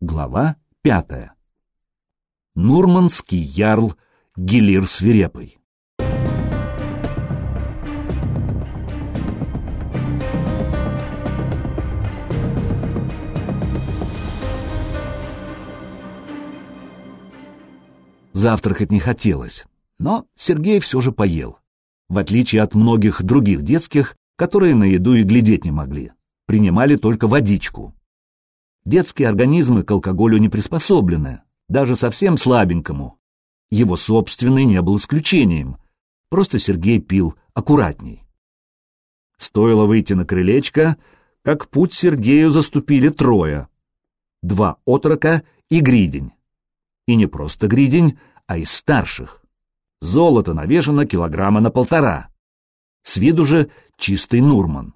Глава пятая. Нурманский ярл Гелир Свирепый. Завтракать не хотелось, но Сергей все же поел, в отличие от многих других детских, которые на еду и глядеть не могли, принимали только водичку. Детские организмы к алкоголю не приспособлены, даже совсем слабенькому. Его собственный не был исключением, просто Сергей пил аккуратней. Стоило выйти на крылечко, как путь Сергею заступили трое. Два отрока и гридень. И не просто гридень, а из старших. Золото навешано килограмма на полтора. С виду же чистый Нурман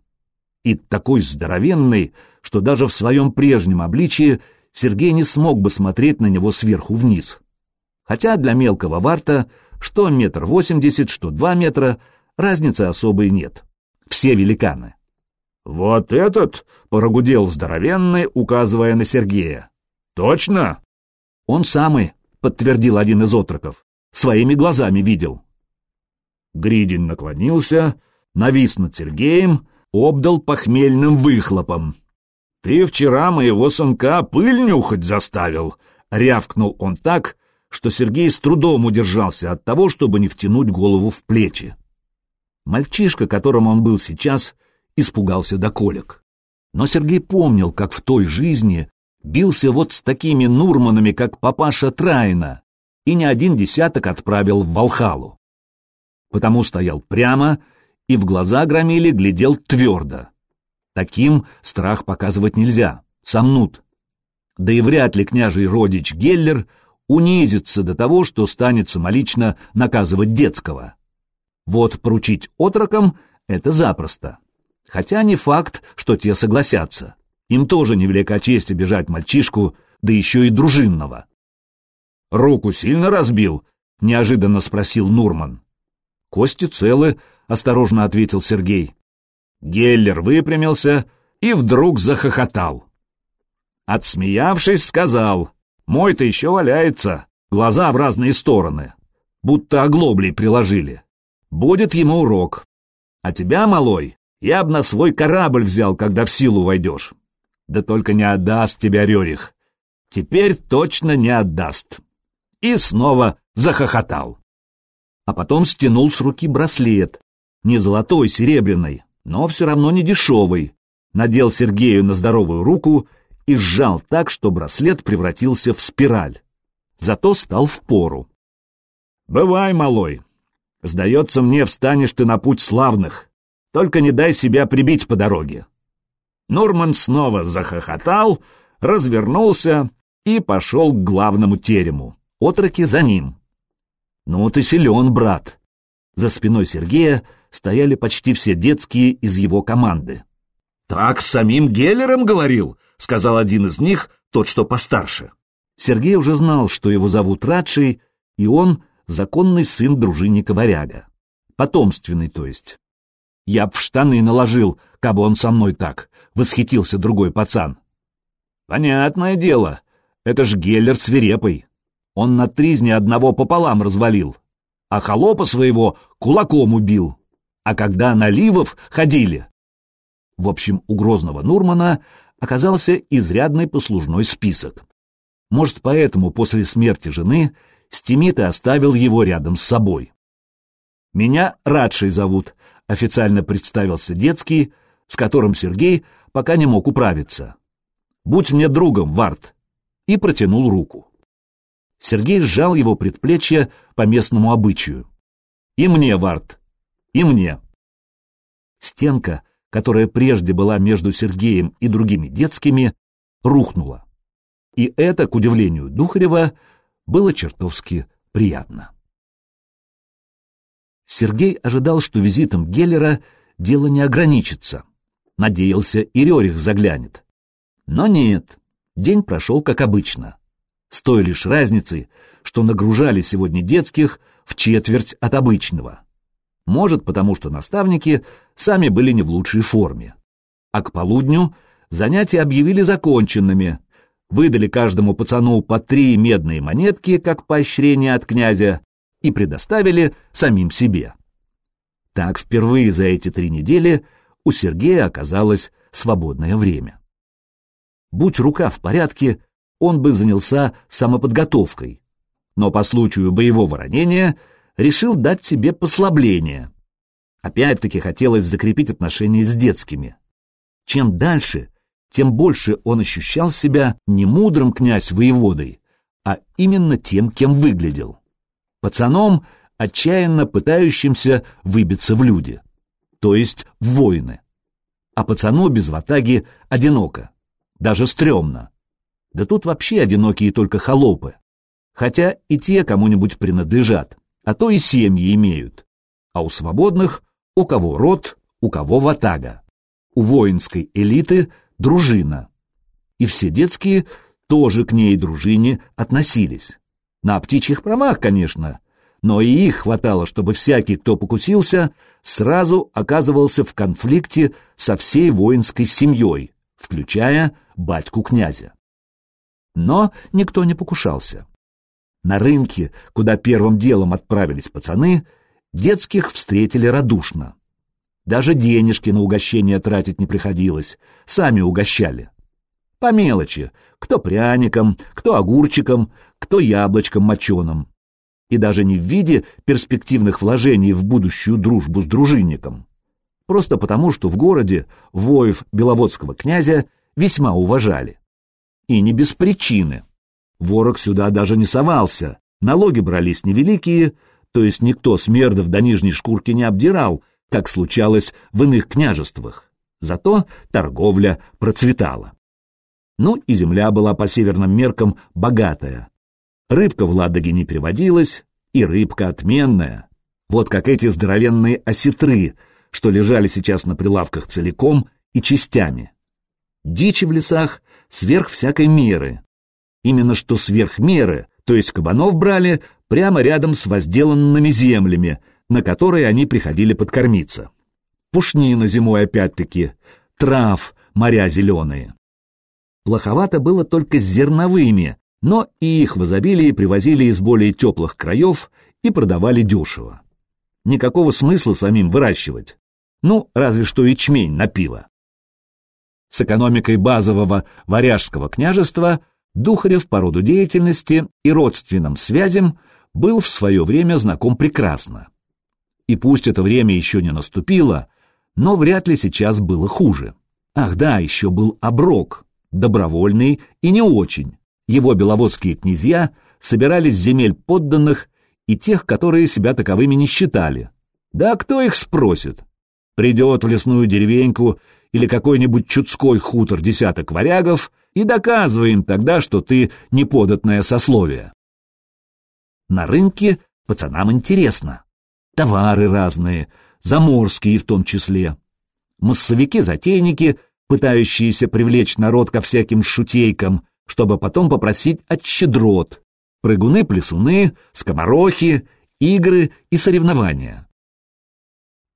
и такой здоровенный, что даже в своем прежнем обличии Сергей не смог бы смотреть на него сверху вниз. Хотя для мелкого варта что метр восемьдесят, что два метра, разницы особой нет. Все великаны. «Вот этот?» — прогудел здоровенный, указывая на Сергея. «Точно?» «Он самый», — подтвердил один из отроков. «Своими глазами видел». Гридин наклонился, навис над Сергеем, обдал похмельным выхлопом. «Ты вчера моего сынка пыль нюхать заставил!» — рявкнул он так, что Сергей с трудом удержался от того, чтобы не втянуть голову в плечи. Мальчишка, которым он был сейчас, испугался до колик. Но Сергей помнил, как в той жизни бился вот с такими Нурманами, как папаша Трайна, и не один десяток отправил в Волхалу. Потому стоял прямо и в глаза громили глядел твердо. Таким страх показывать нельзя, сомнут. Да и вряд ли княжий родич Геллер унизится до того, что станет самолично наказывать детского. Вот поручить отрокам — это запросто. Хотя не факт, что те согласятся. Им тоже невелика честь обижать мальчишку, да еще и дружинного. «Руку сильно разбил?» — неожиданно спросил Нурман. «Кости целы», — осторожно ответил Сергей. Геллер выпрямился и вдруг захохотал. Отсмеявшись, сказал, «Мой-то еще валяется, глаза в разные стороны, будто оглоблей приложили. Будет ему урок. А тебя, малой, я б на свой корабль взял, когда в силу войдешь. Да только не отдаст тебя Рерих. Теперь точно не отдаст». И снова захохотал а потом стянул с руки браслет, не золотой, серебряный, но все равно не дешевый, надел Сергею на здоровую руку и сжал так, что браслет превратился в спираль. Зато стал в пору. «Бывай, малой. Сдается мне, встанешь ты на путь славных. Только не дай себя прибить по дороге». Нурман снова захохотал, развернулся и пошел к главному терему. Отроки за ним. «Ну ты силен, брат!» За спиной Сергея стояли почти все детские из его команды. «Так с самим Геллером говорил», — сказал один из них, тот, что постарше. Сергей уже знал, что его зовут Радший, и он — законный сын дружинника Варяга. Потомственный, то есть. «Я б в штаны наложил, кабы он со мной так», — восхитился другой пацан. «Понятное дело, это ж Геллер свирепый. Он на тризне одного пополам развалил, а холопа своего кулаком убил. А когда на Ливов ходили... В общем, у грозного Нурмана оказался изрядный послужной список. Может, поэтому после смерти жены Стимита оставил его рядом с собой. «Меня Радшей зовут», — официально представился детский, с которым Сергей пока не мог управиться. «Будь мне другом, Варт», и протянул руку. Сергей сжал его предплечье по местному обычаю. «И мне, Варт! И мне!» Стенка, которая прежде была между Сергеем и другими детскими, рухнула. И это, к удивлению Духарева, было чертовски приятно. Сергей ожидал, что визитом Геллера дело не ограничится. Надеялся, и Рерих заглянет. Но нет, день прошел как обычно с той лишь разницей, что нагружали сегодня детских в четверть от обычного. Может, потому что наставники сами были не в лучшей форме. А к полудню занятия объявили законченными, выдали каждому пацану по три медные монетки, как поощрение от князя, и предоставили самим себе. Так впервые за эти три недели у Сергея оказалось свободное время. Будь рука в порядке, он бы занялся самоподготовкой, но по случаю боевого ранения решил дать себе послабление. Опять-таки хотелось закрепить отношения с детскими. Чем дальше, тем больше он ощущал себя не мудрым князь-воеводой, а именно тем, кем выглядел. Пацаном, отчаянно пытающимся выбиться в люди, то есть в воины. А пацану без ватаги одиноко, даже стрёмно. Да тут вообще одинокие только холопы. Хотя и те кому-нибудь принадлежат, а то и семьи имеют. А у свободных у кого род, у кого ватага. У воинской элиты дружина. И все детские тоже к ней дружине относились. На птичьих промах, конечно, но и их хватало, чтобы всякий, кто покусился, сразу оказывался в конфликте со всей воинской семьей, включая батьку князя. Но никто не покушался. На рынке, куда первым делом отправились пацаны, детских встретили радушно. Даже денежки на угощение тратить не приходилось, сами угощали. По мелочи, кто пряником, кто огурчиком, кто яблочком моченым. И даже не в виде перспективных вложений в будущую дружбу с дружинником. Просто потому, что в городе воев беловодского князя весьма уважали. И не без причины. Ворог сюда даже не совался, налоги брались невеликие, то есть никто смердов до нижней шкурки не обдирал, как случалось в иных княжествах. Зато торговля процветала. Ну и земля была по северным меркам богатая. Рыбка в Ладоге не приводилась, и рыбка отменная. Вот как эти здоровенные осетры, что лежали сейчас на прилавках целиком и частями. Дичи в лесах сверх всякой меры. Именно что сверх меры, то есть кабанов брали прямо рядом с возделанными землями, на которые они приходили подкормиться. Пушнина зимой опять-таки, трав, моря зеленые. Плоховато было только с зерновыми, но и их в изобилии привозили из более теплых краев и продавали дешево. Никакого смысла самим выращивать. Ну, разве что ячмень на пиво. С экономикой базового варяжского княжества Духарев по роду деятельности и родственным связям был в свое время знаком прекрасно. И пусть это время еще не наступило, но вряд ли сейчас было хуже. Ах да, еще был оброк, добровольный и не очень. Его беловодские князья собирались земель подданных и тех, которые себя таковыми не считали. Да кто их спросит? Придет в лесную деревеньку или какой-нибудь чудской хутор десяток варягов и доказывай им тогда, что ты неподатное сословие. На рынке пацанам интересно. Товары разные, заморские в том числе. Массовики-затейники, пытающиеся привлечь народ ко всяким шутейкам, чтобы потом попросить от щедрот. Прыгуны-плесуны, скоморохи, игры и соревнования.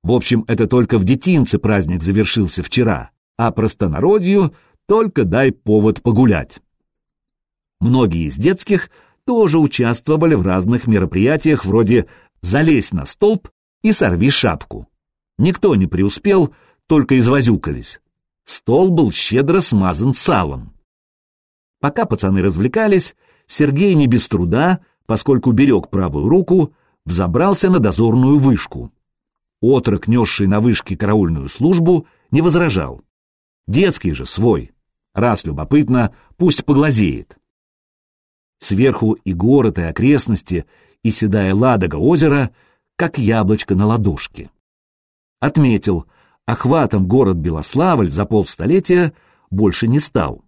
В общем, это только в детинце праздник завершился вчера, а простонародью только дай повод погулять. Многие из детских тоже участвовали в разных мероприятиях вроде «залезь на столб и сорви шапку». Никто не преуспел, только извозюкались. Стол был щедро смазан салом. Пока пацаны развлекались, Сергей не без труда, поскольку берег правую руку, взобрался на дозорную вышку. Отрок, несший на вышке караульную службу, не возражал. Детский же свой. Раз любопытно, пусть поглазеет. Сверху и город, и окрестности, и седая ладога озера, как яблочко на ладошке. Отметил, охватом город Белославль за полстолетия больше не стал.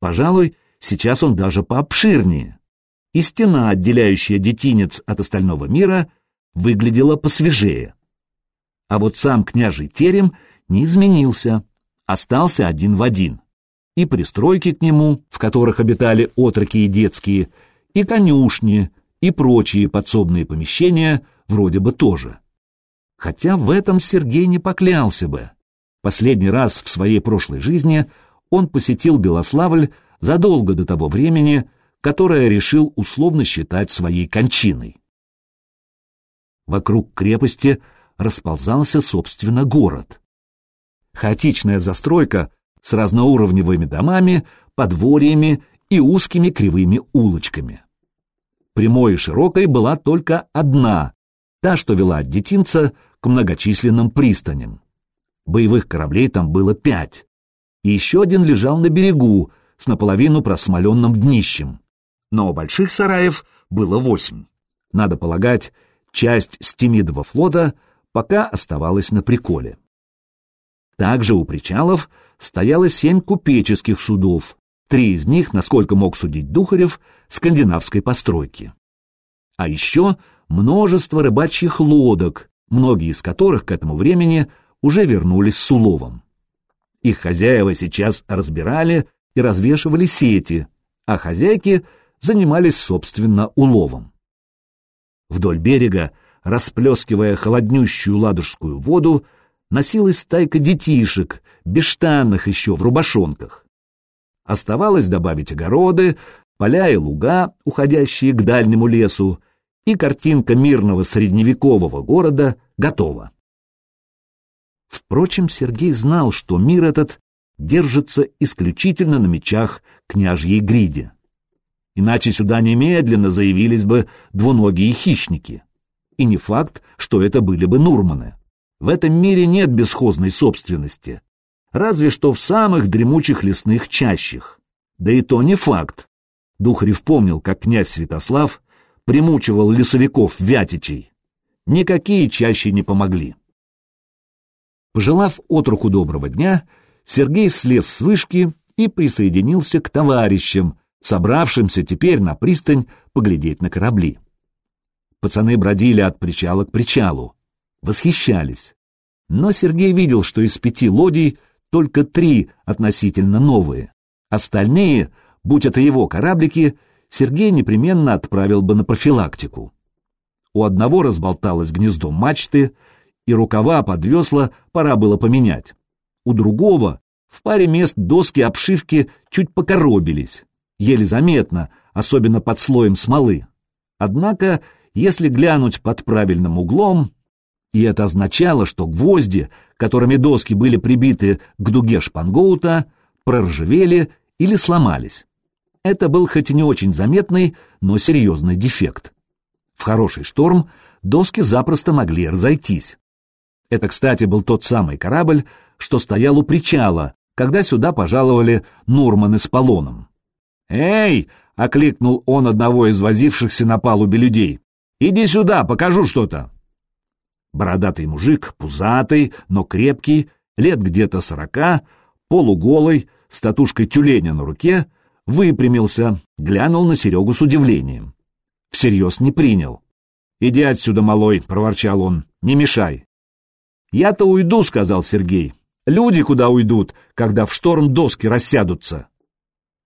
Пожалуй, сейчас он даже пообширнее. И стена, отделяющая детинец от остального мира, выглядела посвежее. А вот сам княжий терем не изменился, остался один в один. И пристройки к нему, в которых обитали отроки и детские, и конюшни, и прочие подсобные помещения вроде бы тоже. Хотя в этом Сергей не поклялся бы. Последний раз в своей прошлой жизни он посетил Белославль задолго до того времени, которое решил условно считать своей кончиной. Вокруг крепости расползался, собственно, город. Хаотичная застройка с разноуровневыми домами, подворьями и узкими кривыми улочками. Прямой и широкой была только одна, та, что вела от детинца к многочисленным пристаням. Боевых кораблей там было пять, и еще один лежал на берегу с наполовину просмоленным днищем. Но больших сараев было восемь. Надо полагать, часть Стемидова флота пока оставалась на приколе. Также у причалов стояло семь купеческих судов, три из них, насколько мог судить Духарев, скандинавской постройки. А еще множество рыбачьих лодок, многие из которых к этому времени уже вернулись с уловом. Их хозяева сейчас разбирали и развешивали сети, а хозяйки занимались, собственно, уловом. Вдоль берега, расплескивая холоднющую ладожскую воду, носилась стайка детишек, бесштанных еще в рубашонках. Оставалось добавить огороды, поля и луга, уходящие к дальнему лесу, и картинка мирного средневекового города готова. Впрочем, Сергей знал, что мир этот держится исключительно на мечах княжьей гриди. Иначе сюда немедленно заявились бы двуногие хищники. И не факт, что это были бы Нурманы. В этом мире нет бесхозной собственности, разве что в самых дремучих лесных чащах. Да и то не факт. Духарев помнил, как князь Святослав примучивал лесовиков Вятичей. Никакие чаще не помогли. Пожелав отруку доброго дня, Сергей слез с вышки и присоединился к товарищам, собравшимся теперь на пристань поглядеть на корабли. Пацаны бродили от причала к причалу, восхищались. Но Сергей видел, что из пяти лодий только три относительно новые. Остальные, будь это его кораблики, Сергей непременно отправил бы на профилактику. У одного разболталось гнездо мачты, и рукава под весла пора было поменять. У другого в паре мест доски обшивки чуть покоробились, еле заметно, особенно под слоем смолы. Однако, если глянуть под правильным углом, и это означало, что гвозди, которыми доски были прибиты к дуге шпангоута, проржавели или сломались. Это был хоть и не очень заметный, но серьезный дефект. В хороший шторм доски запросто могли разойтись. Это, кстати, был тот самый корабль, что стоял у причала, когда сюда пожаловали Нурманы с Полоном. «Эй!» — окликнул он одного из возившихся на палубе людей. «Иди сюда, покажу что-то!» Бородатый мужик, пузатый, но крепкий, лет где-то сорока, полуголый, с татушкой тюленя на руке, выпрямился, глянул на Серегу с удивлением. Всерьез не принял. «Иди отсюда, малой», — проворчал он, — «не мешай». «Я-то уйду», — сказал Сергей. «Люди куда уйдут, когда в шторм доски рассядутся?»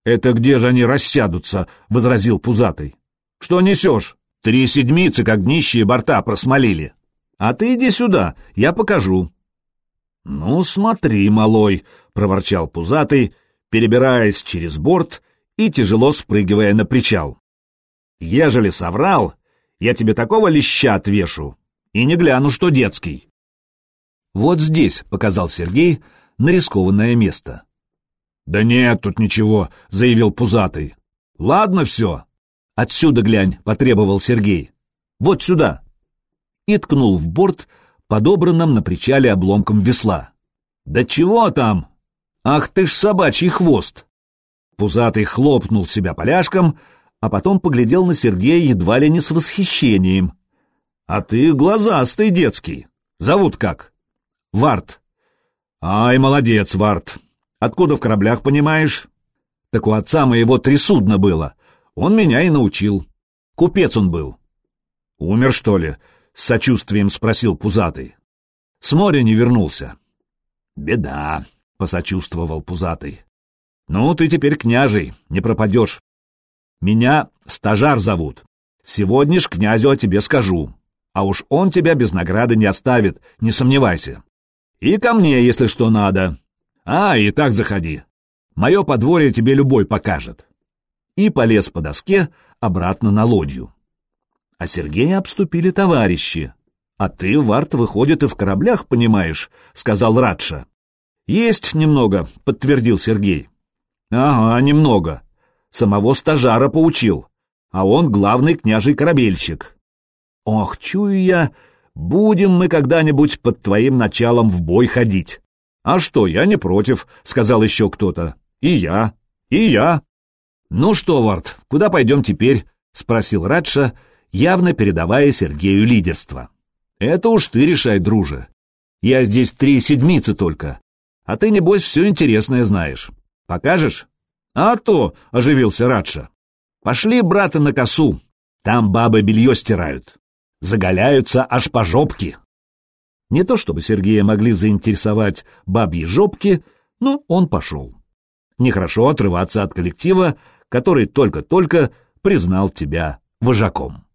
«Это где же они рассядутся?» — возразил Пузатый. «Что несешь? Три седмицы, как днищие борта просмолили». А ты иди сюда, я покажу. — Ну, смотри, малой, — проворчал пузатый, перебираясь через борт и тяжело спрыгивая на причал. — Ежели соврал, я тебе такого леща отвешу и не гляну, что детский. — Вот здесь, — показал Сергей, — на рискованное место. — Да нет тут ничего, — заявил пузатый. — Ладно все. — Отсюда глянь, — потребовал Сергей. — Вот сюда и ткнул в борт, подобранным на причале обломком весла. «Да чего там? Ах ты ж собачий хвост!» Пузатый хлопнул себя поляшком, а потом поглядел на Сергея едва ли не с восхищением. «А ты глазастый детский. Зовут как?» «Варт». «Ай, молодец, Варт. Откуда в кораблях понимаешь?» «Так у отца моего три судна было. Он меня и научил. Купец он был». «Умер, что ли?» С сочувствием спросил Пузатый. С моря не вернулся. Беда, посочувствовал Пузатый. Ну, ты теперь княжий, не пропадешь. Меня стажар зовут. Сегодня ж князю о тебе скажу. А уж он тебя без награды не оставит, не сомневайся. И ко мне, если что надо. А, и так заходи. Мое подворье тебе любой покажет. И полез по доске обратно на лодью. А Сергея обступили товарищи. «А ты, Варт, выходит, и в кораблях понимаешь», — сказал Радша. «Есть немного», — подтвердил Сергей. «Ага, немного. Самого стажара поучил. А он главный княжий корабельщик. Ох, чую я, будем мы когда-нибудь под твоим началом в бой ходить. А что, я не против, — сказал еще кто-то. И я, и я. Ну что, Варт, куда пойдем теперь? — спросил Радша, явно передавая Сергею лидерство. Это уж ты решай, друже. Я здесь три седмицы только. А ты, небось, все интересное знаешь. Покажешь? А то, — оживился Радша. Пошли, брата, на косу. Там бабы белье стирают. Заголяются аж по жопке. Не то чтобы Сергея могли заинтересовать бабьи жопки, но он пошел. Нехорошо отрываться от коллектива, который только-только признал тебя вожаком.